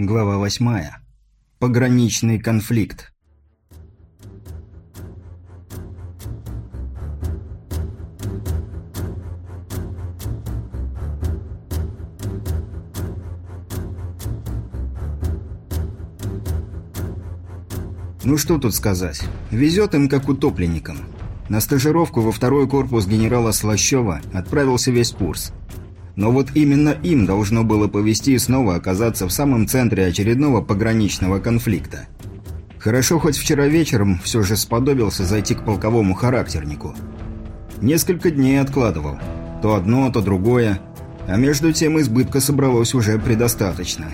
Глава восьмая. Пограничный конфликт. Ну что тут сказать. Везет им как утопленникам. На стажировку во второй корпус генерала Слащева отправился весь курс. Но вот именно им должно было повести снова оказаться в самом центре очередного пограничного конфликта. Хорошо, хоть вчера вечером все же сподобился зайти к полковому характернику. Несколько дней откладывал. То одно, то другое. А между тем избытка собралось уже предостаточно.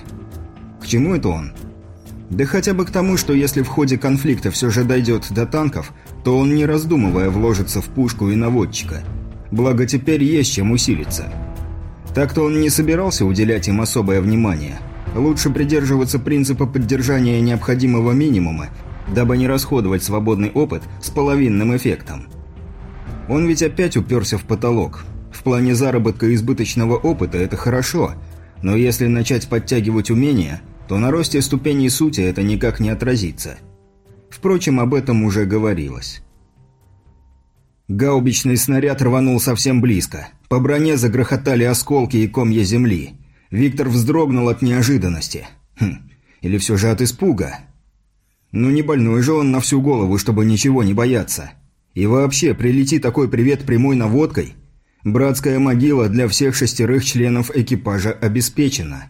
К чему это он? Да хотя бы к тому, что если в ходе конфликта все же дойдет до танков, то он не раздумывая вложится в пушку и наводчика. Благо теперь есть чем усилиться. Так-то он не собирался уделять им особое внимание. Лучше придерживаться принципа поддержания необходимого минимума, дабы не расходовать свободный опыт с половинным эффектом. Он ведь опять уперся в потолок. В плане заработка избыточного опыта это хорошо, но если начать подтягивать умения – то на росте ступеней сути это никак не отразится. Впрочем, об этом уже говорилось. Гаубичный снаряд рванул совсем близко. По броне загрохотали осколки и комья земли. Виктор вздрогнул от неожиданности. Хм, или все же от испуга. Ну не больной же он на всю голову, чтобы ничего не бояться. И вообще, прилети такой привет прямой наводкой. Братская могила для всех шестерых членов экипажа обеспечена.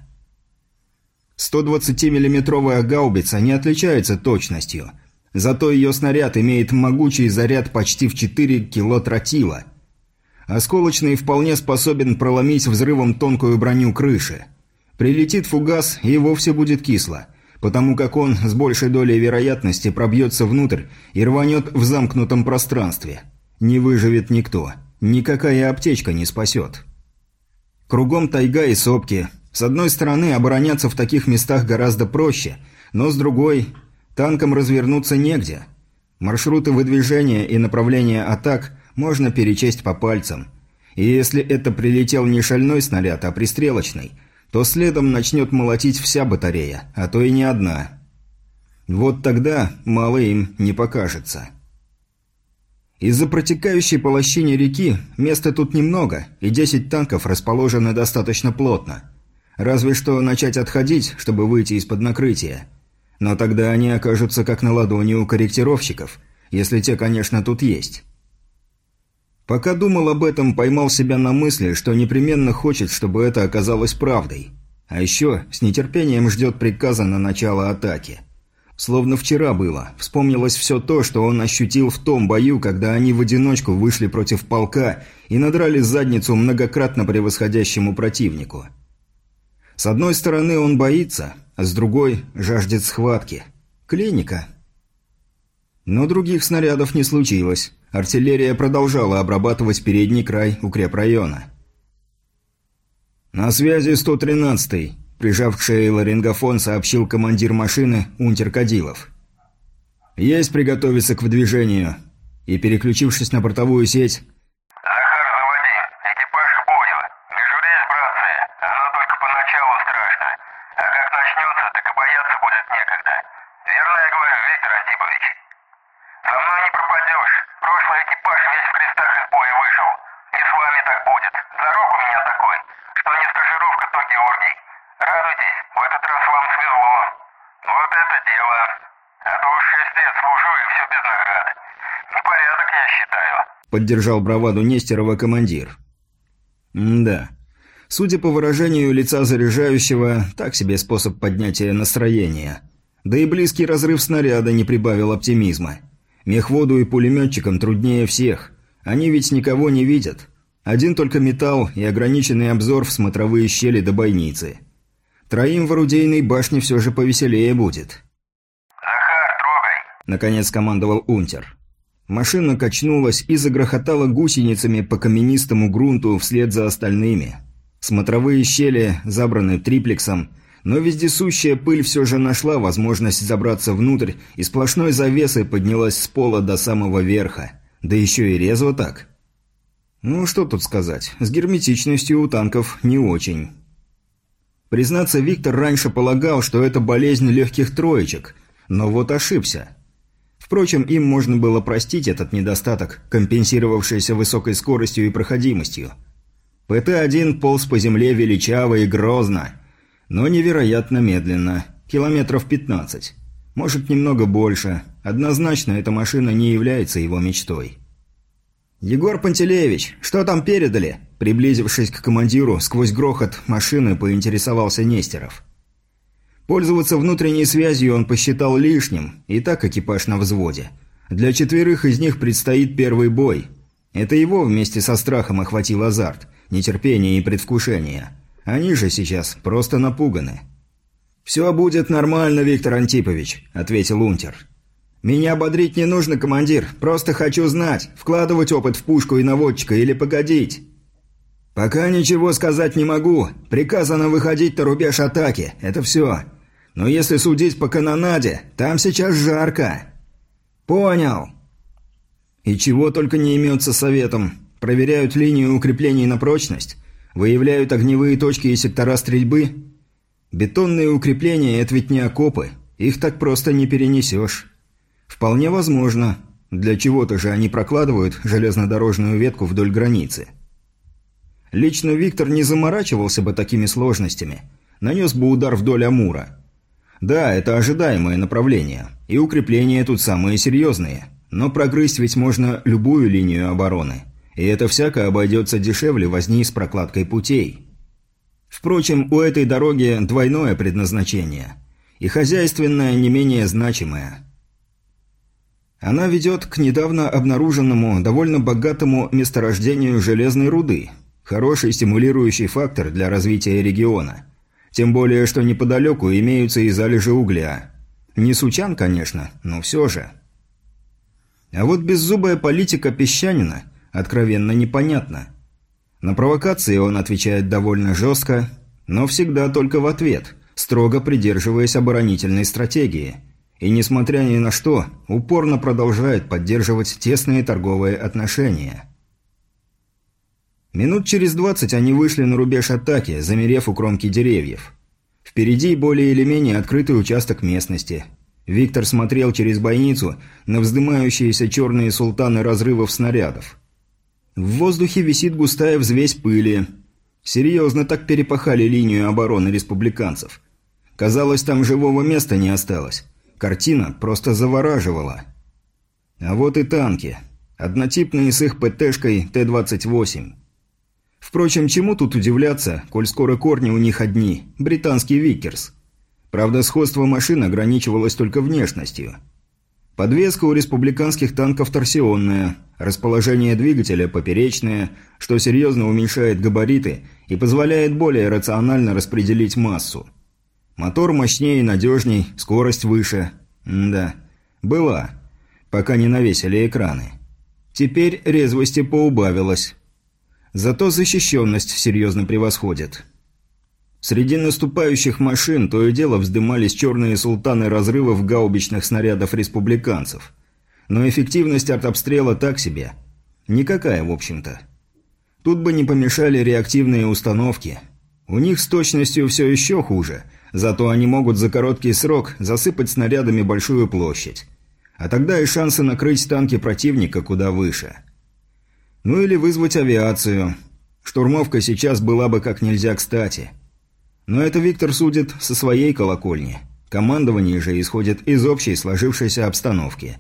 120-миллиметровая гаубица не отличается точностью, зато ее снаряд имеет могучий заряд почти в 4 кило тротила. Осколочный вполне способен проломить взрывом тонкую броню крыши. Прилетит фугас и вовсе будет кисло, потому как он с большей долей вероятности пробьется внутрь и рванет в замкнутом пространстве. Не выживет никто, никакая аптечка не спасет. Кругом тайга и сопки – с одной стороны, обороняться в таких местах гораздо проще, но с другой, танкам развернуться негде. Маршруты выдвижения и направления атак можно перечесть по пальцам. И если это прилетел не шальной снаряд, а пристрелочный, то следом начнет молотить вся батарея, а то и не одна. Вот тогда мало им не покажется. Из-за протекающей по лощине реки места тут немного, и 10 танков расположены достаточно плотно – Разве что начать отходить, чтобы выйти из-под накрытия. Но тогда они окажутся как на ладони у корректировщиков, если те, конечно, тут есть. Пока думал об этом, поймал себя на мысли, что непременно хочет, чтобы это оказалось правдой. А еще с нетерпением ждет приказа на начало атаки. Словно вчера было, вспомнилось все то, что он ощутил в том бою, когда они в одиночку вышли против полка и надрали задницу многократно превосходящему противнику. С одной стороны он боится, а с другой жаждет схватки. Клиника. Но других снарядов не случилось. Артиллерия продолжала обрабатывать передний край укрепрайона. «На связи 113-й», – прижав к шее ларингофон, сообщил командир машины Унтер Кадилов. «Есть приготовиться к выдвижению». И, переключившись на портовую сеть, поддержал браваду Нестерова командир. да. Судя по выражению лица заряжающего, так себе способ поднятия настроения. Да и близкий разрыв снаряда не прибавил оптимизма. Мехводу и пулеметчикам труднее всех. Они ведь никого не видят. Один только металл и ограниченный обзор в смотровые щели до бойницы. Троим в орудийной башне все же повеселее будет. «Захар, трогай!» – наконец командовал Унтер. Машина качнулась и загрохотала гусеницами по каменистому грунту вслед за остальными. Смотровые щели забраны триплексом, но вездесущая пыль все же нашла возможность забраться внутрь и сплошной завесой поднялась с пола до самого верха. Да еще и резво так. Ну, что тут сказать, с герметичностью у танков не очень. Признаться, Виктор раньше полагал, что это болезнь легких троечек, но вот ошибся. Впрочем, им можно было простить этот недостаток, компенсировавшийся высокой скоростью и проходимостью. ПТ-1 полз по земле величаво и грозно, но невероятно медленно, километров 15. Может, немного больше. Однозначно, эта машина не является его мечтой. «Егор Пантелеевич, что там передали?» Приблизившись к командиру, сквозь грохот машины поинтересовался Нестеров. Пользоваться внутренней связью он посчитал лишним, и так экипаж на взводе. Для четверых из них предстоит первый бой. Это его вместе со страхом охватил азарт, нетерпение и предвкушение. Они же сейчас просто напуганы. «Все будет нормально, Виктор Антипович», — ответил Унтер. «Меня ободрить не нужно, командир. Просто хочу знать, вкладывать опыт в пушку и наводчика или погодить». «Пока ничего сказать не могу. Приказано выходить на рубеж атаки. Это все. Но если судить по канонаде, там сейчас жарко». «Понял». И чего только не имется советом. Проверяют линию укреплений на прочность, выявляют огневые точки и сектора стрельбы. Бетонные укрепления – это ведь не окопы. Их так просто не перенесешь. Вполне возможно. Для чего-то же они прокладывают железнодорожную ветку вдоль границы. Лично Виктор не заморачивался бы такими сложностями. Нанес бы удар вдоль Амура. Да, это ожидаемое направление. И укрепления тут самые серьезные. Но прогрызть ведь можно любую линию обороны. И это всяко обойдется дешевле возни с прокладкой путей. Впрочем, у этой дороги двойное предназначение. И хозяйственное не менее значимое. Она ведет к недавно обнаруженному, довольно богатому месторождению железной руды – Хороший стимулирующий фактор для развития региона. Тем более, что неподалеку имеются и залежи угля. Не сучан, конечно, но все же. А вот беззубая политика песчанина откровенно непонятна. На провокации он отвечает довольно жестко, но всегда только в ответ, строго придерживаясь оборонительной стратегии. И, несмотря ни на что, упорно продолжает поддерживать тесные торговые отношения – Минут через двадцать они вышли на рубеж атаки, замерев у кромки деревьев. Впереди более или менее открытый участок местности. Виктор смотрел через бойницу на вздымающиеся черные султаны разрывов снарядов. В воздухе висит густая взвесь пыли. Серьезно так перепахали линию обороны республиканцев. Казалось, там живого места не осталось. Картина просто завораживала. А вот и танки. Однотипные с их ПТшкой Т-28. Впрочем, чему тут удивляться, коль скоро корни у них одни – британский Виккерс. Правда, сходство машин ограничивалось только внешностью. Подвеска у республиканских танков торсионная, расположение двигателя поперечное, что серьезно уменьшает габариты и позволяет более рационально распределить массу. Мотор мощнее и надежней, скорость выше. М да, была, пока не навесили экраны. Теперь резвости поубавилось. Зато защищенность серьезно превосходит. Среди наступающих машин то и дело вздымались черные султаны разрывов гаубичных снарядов республиканцев. Но эффективность артобстрела так себе. Никакая, в общем-то. Тут бы не помешали реактивные установки. У них с точностью все еще хуже, зато они могут за короткий срок засыпать снарядами большую площадь. А тогда и шансы накрыть танки противника куда выше. Ну или вызвать авиацию. Штурмовка сейчас была бы как нельзя кстати. Но это Виктор судит со своей колокольни. Командование же исходит из общей сложившейся обстановки.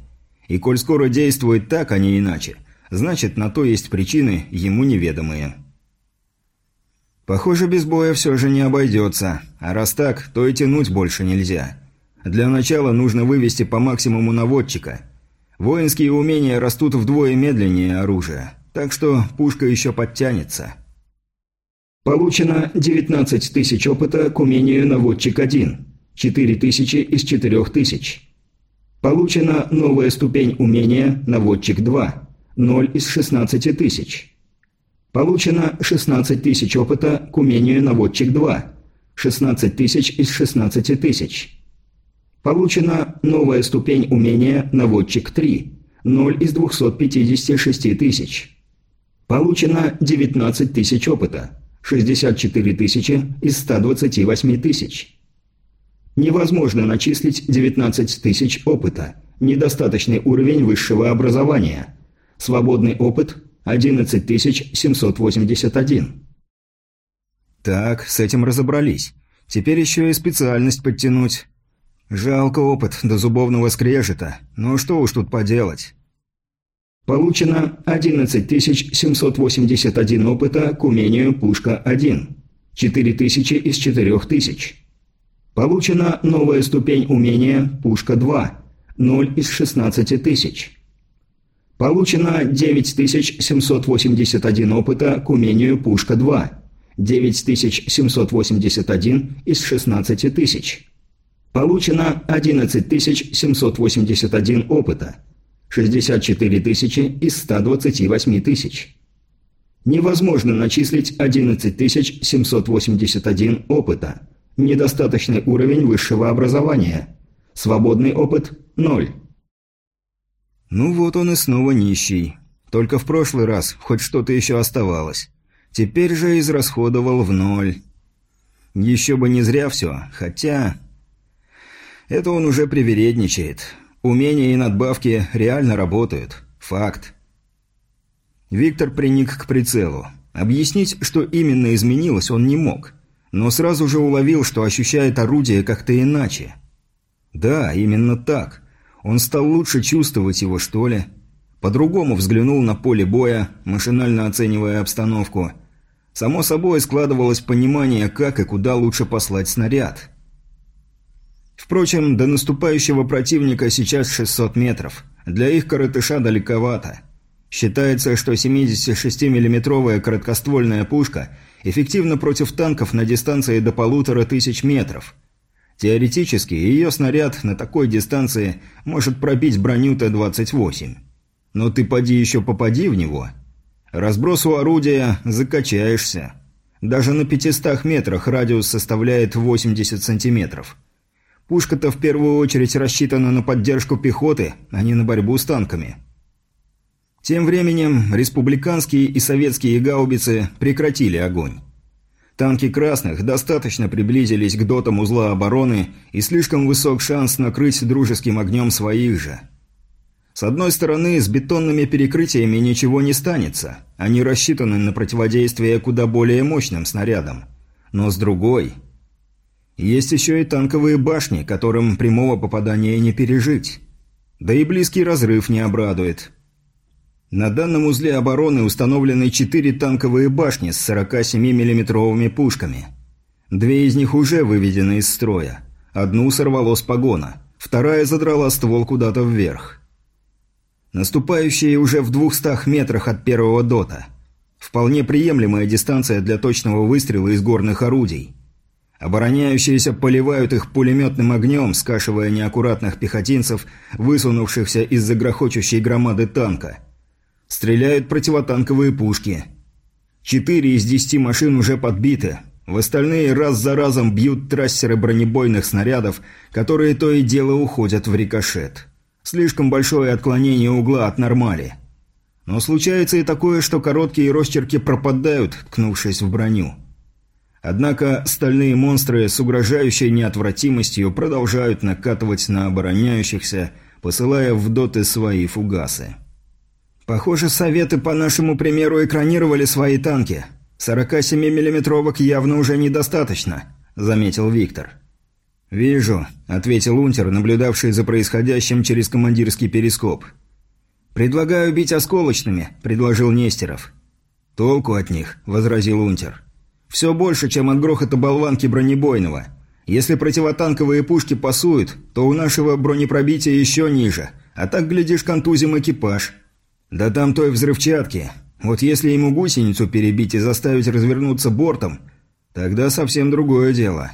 И коль скоро действует так, а не иначе, значит на то есть причины, ему неведомые. Похоже, без боя все же не обойдется. А раз так, то и тянуть больше нельзя. Для начала нужно вывести по максимуму наводчика. Воинские умения растут вдвое медленнее оружия. Так что пушка еще подтянется. Получено 19 тысяч опыта к умению «Наводчик-1». 4 тысячи из 4 тысяч. Получена новая ступень умения «Наводчик-2». 0 из 16 тысяч. Получено 16 тысяч опыта к умению «Наводчик-2». 16 тысяч из 16 тысяч. Получена новая ступень умения «Наводчик-3». 0 из 256 тысяч. Получено 19 тысяч опыта. 64 тысячи из 128 тысяч. Невозможно начислить 19 тысяч опыта. Недостаточный уровень высшего образования. Свободный опыт – 11 781. Так, с этим разобрались. Теперь еще и специальность подтянуть. Жалко опыт до зубовного скрежета, но что уж тут поделать. Получено 11781 опыта к умению «Пушка-1». 4000 из 4000. Получена новая ступень умения «Пушка-2». 0 из 16 тысяч. Получено 9781 опыта к умению «Пушка-2». 9781 из 16 тысяч. Получено 11781 опыта. 64 тысячи из 128 тысяч. Невозможно начислить 11781 опыта. Недостаточный уровень высшего образования. Свободный опыт – 0. Ну вот он и снова нищий. Только в прошлый раз хоть что-то еще оставалось. Теперь же израсходовал в ноль. Еще бы не зря все, хотя... Это он уже привередничает. Умения и надбавки реально работают. Факт. Виктор приник к прицелу. Объяснить, что именно изменилось, он не мог. Но сразу же уловил, что ощущает орудие как-то иначе. Да, именно так. Он стал лучше чувствовать его, что ли. По-другому взглянул на поле боя, машинально оценивая обстановку. Само собой складывалось понимание, как и куда лучше послать снаряд. Впрочем, до наступающего противника сейчас 600 метров. Для их коротыша далековато. Считается, что 76 миллиметровая короткоствольная пушка эффективна против танков на дистанции до полутора тысяч метров. Теоретически, ее снаряд на такой дистанции может пробить броню Т-28. Но ты поди еще попади в него. Разбросу орудия закачаешься. Даже на 500 метрах радиус составляет 80 сантиметров. Пушка-то в первую очередь рассчитана на поддержку пехоты, а не на борьбу с танками. Тем временем республиканские и советские гаубицы прекратили огонь. Танки красных достаточно приблизились к дотам узла обороны и слишком высок шанс накрыть дружеским огнем своих же. С одной стороны, с бетонными перекрытиями ничего не станется, они рассчитаны на противодействие куда более мощным снарядам. Но с другой... Есть еще и танковые башни, которым прямого попадания не пережить. Да и близкий разрыв не обрадует. На данном узле обороны установлены четыре танковые башни с 47 миллиметровыми пушками. Две из них уже выведены из строя. Одну сорвало с погона, вторая задрала ствол куда-то вверх. Наступающие уже в двухстах метрах от первого дота. Вполне приемлемая дистанция для точного выстрела из горных орудий. Обороняющиеся поливают их пулеметным огнем, скашивая неаккуратных пехотинцев, высунувшихся из-за грохочущей громады танка. Стреляют противотанковые пушки. Четыре из десяти машин уже подбиты. В остальные раз за разом бьют трассеры бронебойных снарядов, которые то и дело уходят в рикошет. Слишком большое отклонение угла от нормали. Но случается и такое, что короткие росчерки пропадают, ткнувшись в броню. Однако стальные монстры с угрожающей неотвратимостью продолжают накатывать на обороняющихся, посылая в доты свои фугасы. Похоже, советы по нашему примеру экранировали свои танки. 47 миллиметровок явно уже недостаточно, заметил Виктор. «Вижу», — ответил Унтер, наблюдавший за происходящим через командирский перископ. «Предлагаю бить осколочными», — предложил Нестеров. «Толку от них», — возразил Унтер. Все больше, чем от грохота болванки бронебойного. Если противотанковые пушки пасуют, то у нашего бронепробития еще ниже, а так, глядишь, контузим экипаж. Да там той взрывчатки. Вот если ему гусеницу перебить и заставить развернуться бортом, тогда совсем другое дело.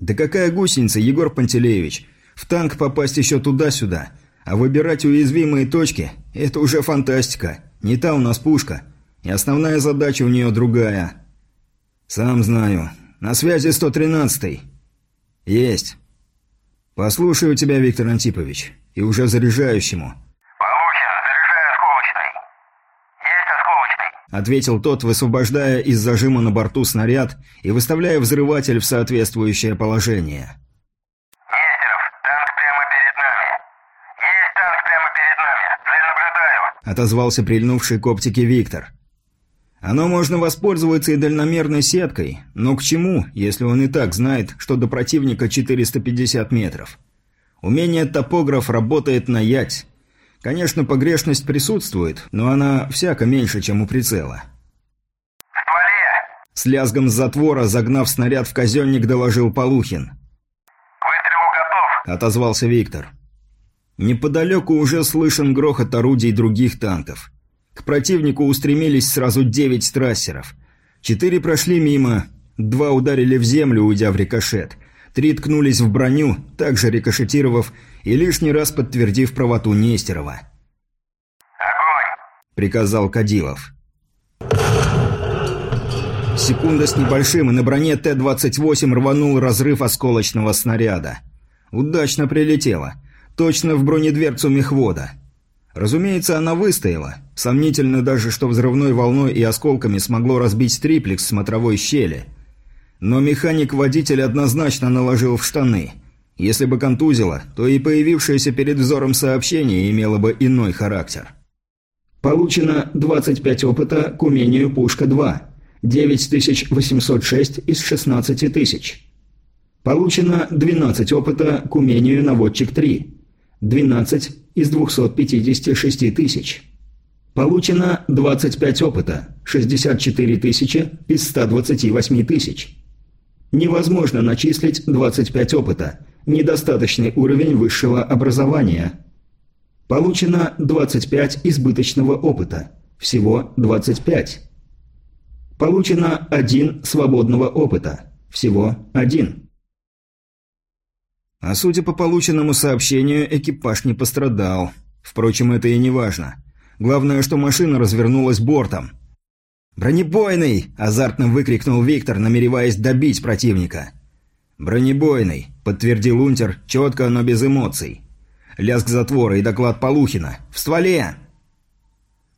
Да какая гусеница, Егор Пантелеевич? В танк попасть еще туда-сюда. А выбирать уязвимые точки – это уже фантастика. Не та у нас пушка. И основная задача у нее другая – «Сам знаю. На связи 113-й». «Есть». «Послушаю тебя, Виктор Антипович. И уже заряжающему». Получено. Заряжаю осколочный. Есть осколочный. ответил тот, высвобождая из зажима на борту снаряд и выставляя взрыватель в соответствующее положение. Нестеров, танк прямо перед нами. Есть танк прямо перед нами. Цель наблюдаю. отозвался прильнувший к оптике Виктор. Оно можно воспользоваться и дальномерной сеткой, но к чему, если он и так знает, что до противника 450 метров? Умение топограф работает на ять. Конечно, погрешность присутствует, но она всяко меньше, чем у прицела. В. С лязгом затвора, загнав снаряд в казенник, доложил Полухин. Выстрелу готов. Отозвался Виктор. Неподалеку уже слышен грохот орудий других танков. К противнику устремились сразу девять трассеров. Четыре прошли мимо, два ударили в землю, уйдя в рикошет. Три ткнулись в броню, также рикошетировав и лишний раз подтвердив правоту Нестерова. Огонь. – приказал Кадилов. Секунда с небольшим, и на броне Т-28 рванул разрыв осколочного снаряда. Удачно прилетело. Точно в бронедверцу мехвода. Разумеется, она выстояла. Сомнительно даже, что взрывной волной и осколками смогло разбить триплекс смотровой щели. Но механик-водитель однозначно наложил в штаны. Если бы контузило, то и появившееся перед взором сообщение имело бы иной характер. Получено 25 опыта к умению «Пушка-2». 9806 из 16 тысяч. Получено 12 опыта к умению «Наводчик-3». 12 из 256 тысяч. Получено 25 опыта, 64 тысячи из 128 тысяч. Невозможно начислить 25 опыта, недостаточный уровень высшего образования. Получено 25 избыточного опыта, всего 25. Получено 1 свободного опыта, всего 1. А судя по полученному сообщению, экипаж не пострадал. Впрочем, это и не важно. Главное, что машина развернулась бортом. «Бронебойный!» – азартно выкрикнул Виктор, намереваясь добить противника. «Бронебойный», – подтвердил Унтер, четко, но без эмоций. Лязг затвора и доклад Полухина. «В стволе!»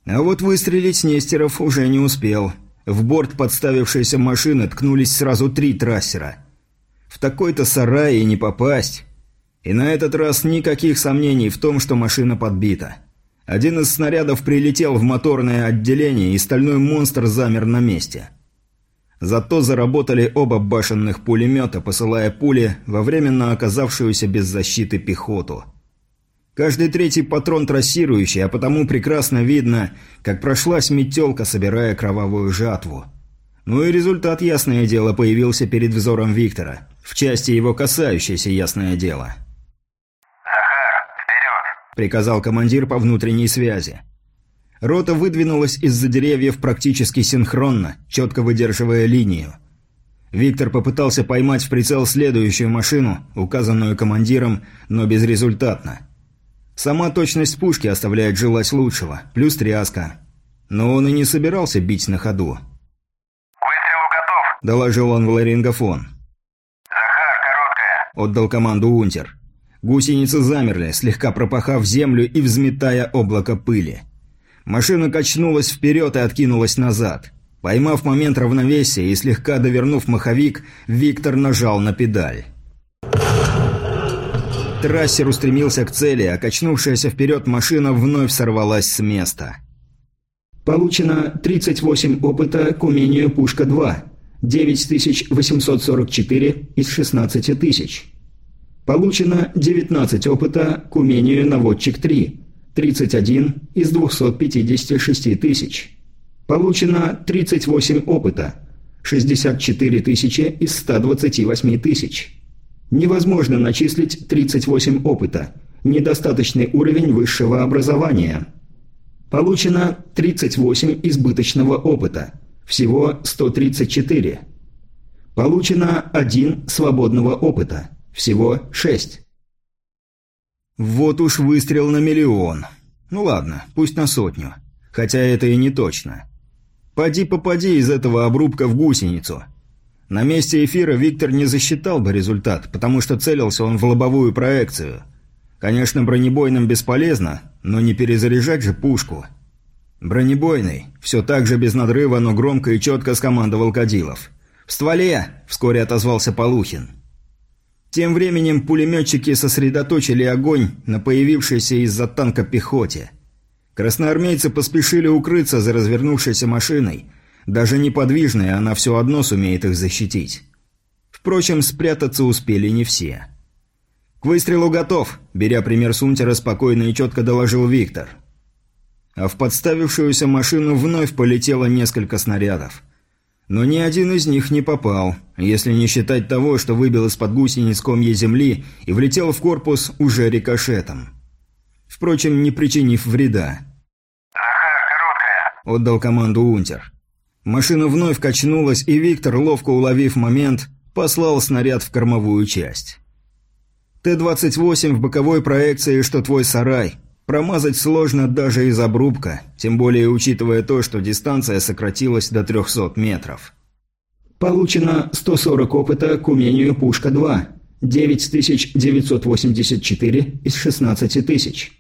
А вот выстрелить Нестеров уже не успел. В борт подставившейся машины ткнулись сразу три трассера. В такой-то сарай и не попасть. И на этот раз никаких сомнений в том, что машина подбита. Один из снарядов прилетел в моторное отделение, и стальной монстр замер на месте. Зато заработали оба башенных пулемета, посылая пули во временно оказавшуюся без защиты пехоту. Каждый третий патрон трассирующий, а потому прекрасно видно, как прошлась метелка, собирая кровавую жатву. Ну и результат, ясное дело, появился перед взором Виктора. В части его касающейся, ясное дело. Захар, вперед. приказал командир по внутренней связи. Рота выдвинулась из-за деревьев практически синхронно, четко выдерживая линию. Виктор попытался поймать в прицел следующую машину, указанную командиром, но безрезультатно. Сама точность пушки оставляет желать лучшего, плюс тряска. Но он и не собирался бить на ходу. К выстрелу готов. Доложил он в ларингофон. Отдал команду Унтер. Гусеницы замерли, слегка пропахав землю и взметая облако пыли. Машина качнулась вперед и откинулась назад. Поймав момент равновесия и слегка довернув маховик, Виктор нажал на педаль. Трассер устремился к цели, а качнувшаяся вперед машина вновь сорвалась с места. Получено 38 опыта к умению «Пушка-2». 9844 из 16 тысяч. Получено 19 опыта к умению «Наводчик-3». 31 из 256 тысяч. Получено 38 опыта. 64 тысячи из 128 тысяч. Невозможно начислить 38 опыта. Недостаточный уровень высшего образования. Получено 38 избыточного опыта. Всего 134. Получено 1 свободного опыта. Всего 6. Вот уж выстрел на миллион. Ну ладно, пусть на сотню. Хотя это и не точно. Поди попади из этого обрубка в гусеницу. На месте эфира Виктор не засчитал бы результат, потому что целился он в лобовую проекцию. Конечно, бронебойным бесполезно, но не перезаряжать же пушку. «Бронебойный!» – все так же без надрыва, но громко и четко скомандовал Кадилов. «В стволе!» – вскоре отозвался Полухин. Тем временем пулеметчики сосредоточили огонь на появившейся из-за танка пехоте. Красноармейцы поспешили укрыться за развернувшейся машиной. Даже неподвижная она все одно сумеет их защитить. Впрочем, спрятаться успели не все. «К выстрелу готов», – беря пример Сунтера, спокойно и четко доложил Виктор. А в подставившуюся машину вновь полетело несколько снарядов. Но ни один из них не попал, если не считать того, что выбил из-под гусениц комья земли и влетел в корпус уже рикошетом. Впрочем, не причинив вреда. «Захар, короткая!» – отдал команду Унтер. Машина вновь качнулась, и Виктор, ловко уловив момент, послал снаряд в кормовую часть. Т-28 в боковой проекции, что твой сарай. Промазать сложно даже из обрубка, тем более учитывая то, что дистанция сократилась до 300 метров. Получено 140 опыта к умению «Пушка-2». 9984 из 16 тысяч.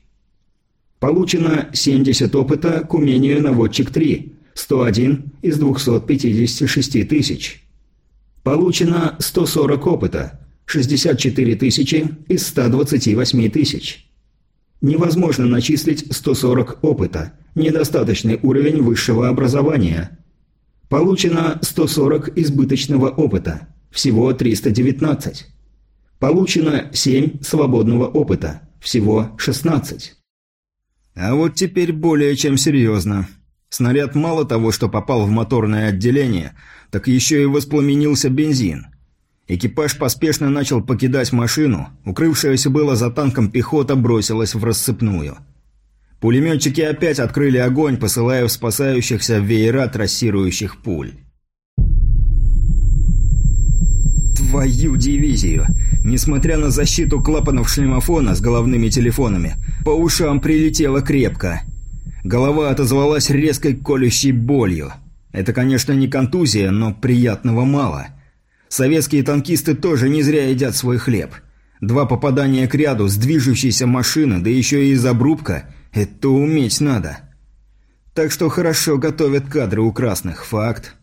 Получено 70 опыта к умению «Наводчик-3». 101 из 256 тысяч. Получено 140 опыта. 64 тысячи из 128 тысяч. Невозможно начислить 140 опыта. Недостаточный уровень высшего образования. Получено 140 избыточного опыта. Всего 319. Получено 7 свободного опыта. Всего 16. А вот теперь более чем серьезно. Снаряд мало того, что попал в моторное отделение, так еще и воспламенился бензин. Экипаж поспешно начал покидать машину, укрывшаяся было за танком пехота бросилась в рассыпную. Пулеметчики опять открыли огонь, посылая в спасающихся веера трассирующих пуль. Твою дивизию! Несмотря на защиту клапанов шлемофона с головными телефонами, по ушам прилетело крепко. Голова отозвалась резкой колющей болью. Это, конечно, не контузия, но приятного мало – Советские танкисты тоже не зря едят свой хлеб. Два попадания к ряду с движущейся машины, да еще и из обрубка – это уметь надо. Так что хорошо готовят кадры у красных, факт.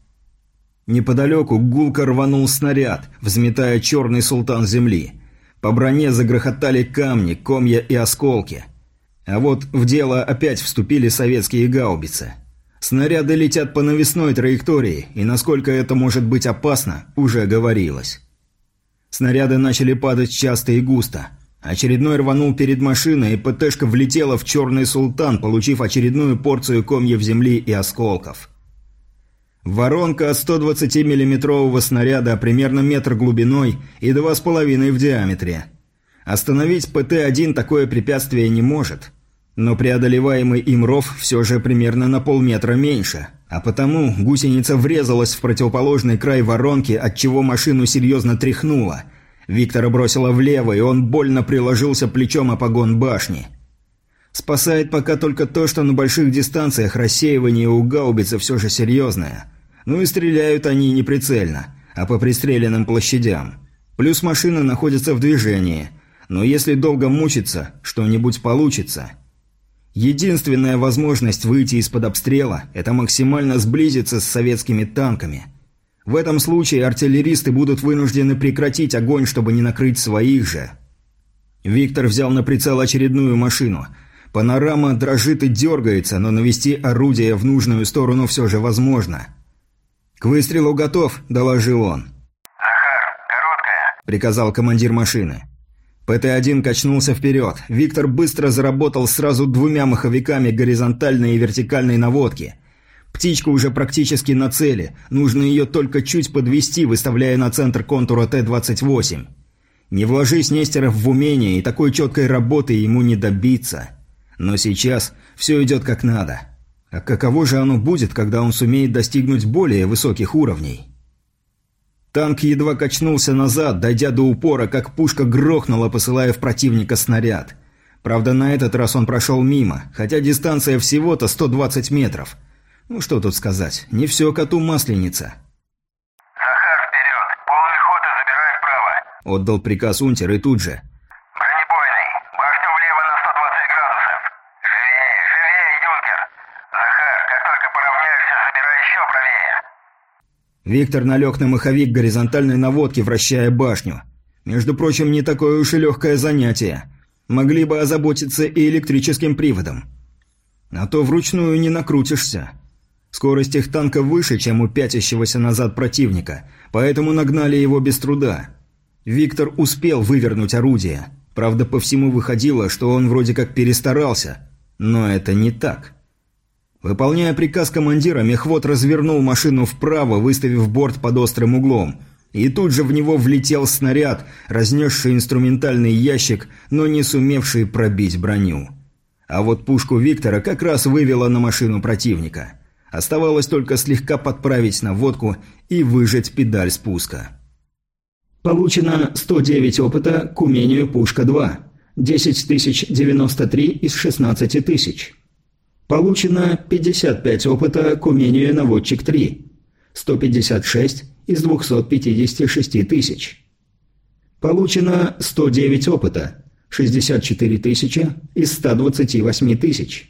Неподалеку гулко рванул снаряд, взметая черный султан земли. По броне загрохотали камни, комья и осколки. А вот в дело опять вступили советские гаубицы – Снаряды летят по навесной траектории, и насколько это может быть опасно, уже говорилось. Снаряды начали падать часто и густо. Очередной рванул перед машиной, и ПТшка влетела в черный султан, получив очередную порцию комьев земли и осколков. Воронка от 120 миллиметрового снаряда примерно метр глубиной и 2,5 в диаметре. Остановить ПТ-1 такое препятствие не может – но преодолеваемый им ров все же примерно на полметра меньше, а потому гусеница врезалась в противоположный край воронки, отчего машину серьезно тряхнуло. Виктора бросило влево, и он больно приложился плечом о погон башни. Спасает пока только то, что на больших дистанциях рассеивание у гаубицы все же серьезное. Ну и стреляют они не прицельно, а по пристреленным площадям. Плюс машина находится в движении. Но если долго мучиться, что-нибудь получится – Единственная возможность выйти из-под обстрела – это максимально сблизиться с советскими танками. В этом случае артиллеристы будут вынуждены прекратить огонь, чтобы не накрыть своих же. Виктор взял на прицел очередную машину. Панорама дрожит и дергается, но навести орудие в нужную сторону все же возможно. «К выстрелу готов», – доложил он. «Захар, короткая», – приказал командир машины. ПТ-1 качнулся вперед. Виктор быстро заработал сразу двумя маховиками горизонтальной и вертикальной наводки. Птичка уже практически на цели. Нужно ее только чуть подвести, выставляя на центр контура Т-28. Не вложись Нестеров в умение, и такой четкой работы ему не добиться. Но сейчас все идет как надо. А каково же оно будет, когда он сумеет достигнуть более высоких уровней? Танк едва качнулся назад, дойдя до упора, как пушка грохнула, посылая в противника снаряд. Правда, на этот раз он прошел мимо, хотя дистанция всего-то 120 метров. Ну что тут сказать, не все коту масленица. «Захар, вперед! Полный ход и забирай вправо!» Отдал приказ Унтер и тут же. «Бронебойный! Башню влево на 120 градусов! Живее, живее, юнкер! Захар, Виктор налег на маховик горизонтальной наводки, вращая башню. Между прочим, не такое уж и легкое занятие. Могли бы озаботиться и электрическим приводом. А то вручную не накрутишься. Скорость их танка выше, чем у пятящегося назад противника, поэтому нагнали его без труда. Виктор успел вывернуть орудие. Правда, по всему выходило, что он вроде как перестарался. Но это не так. Выполняя приказ командира, мехвод развернул машину вправо, выставив борт под острым углом. И тут же в него влетел снаряд, разнесший инструментальный ящик, но не сумевший пробить броню. А вот пушку Виктора как раз вывела на машину противника. Оставалось только слегка подправить наводку и выжать педаль спуска. Получено 109 опыта к умению «Пушка-2». 10 093 из 16 тысяч. Получено 55 опыта к умению «Наводчик-3». 156 из 256 тысяч. Получено 109 опыта. 64 тысячи из 128 тысяч.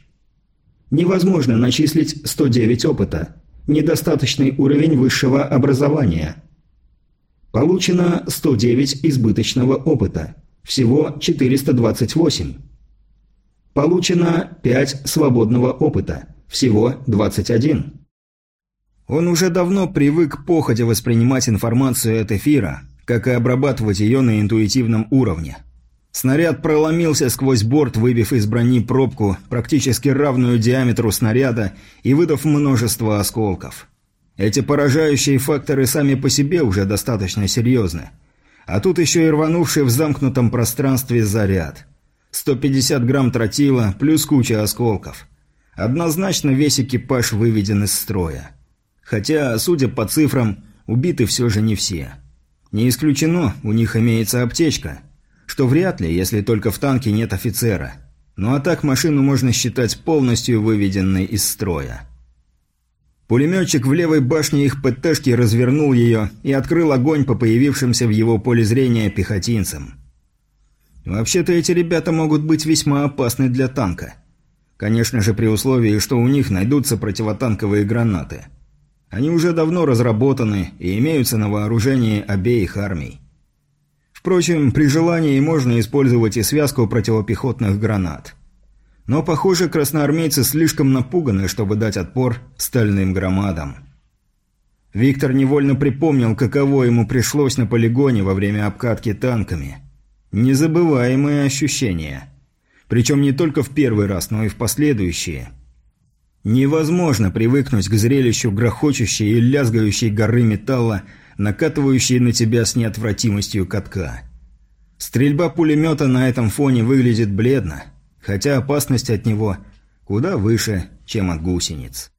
Невозможно начислить 109 опыта. Недостаточный уровень высшего образования. Получено 109 избыточного опыта. Всего 428. Получено 5 свободного опыта. Всего 21. Он уже давно привык походя воспринимать информацию от эфира, как и обрабатывать ее на интуитивном уровне. Снаряд проломился сквозь борт, выбив из брони пробку, практически равную диаметру снаряда и выдав множество осколков. Эти поражающие факторы сами по себе уже достаточно серьезны. А тут еще и рванувший в замкнутом пространстве заряд. 150 грамм тротила плюс куча осколков. Однозначно весь экипаж выведен из строя. Хотя, судя по цифрам, убиты все же не все. Не исключено, у них имеется аптечка. Что вряд ли, если только в танке нет офицера. Ну а так машину можно считать полностью выведенной из строя. Пулеметчик в левой башне их ПТшки развернул ее и открыл огонь по появившимся в его поле зрения пехотинцам. Вообще-то эти ребята могут быть весьма опасны для танка. Конечно же, при условии, что у них найдутся противотанковые гранаты. Они уже давно разработаны и имеются на вооружении обеих армий. Впрочем, при желании можно использовать и связку противопехотных гранат. Но, похоже, красноармейцы слишком напуганы, чтобы дать отпор стальным громадам. Виктор невольно припомнил, каково ему пришлось на полигоне во время обкатки танками. Незабываемые ощущения. Причем не только в первый раз, но и в последующие – Невозможно привыкнуть к зрелищу грохочущей и лязгающей горы металла, накатывающей на тебя с неотвратимостью катка. Стрельба пулемета на этом фоне выглядит бледно, хотя опасность от него куда выше, чем от гусениц.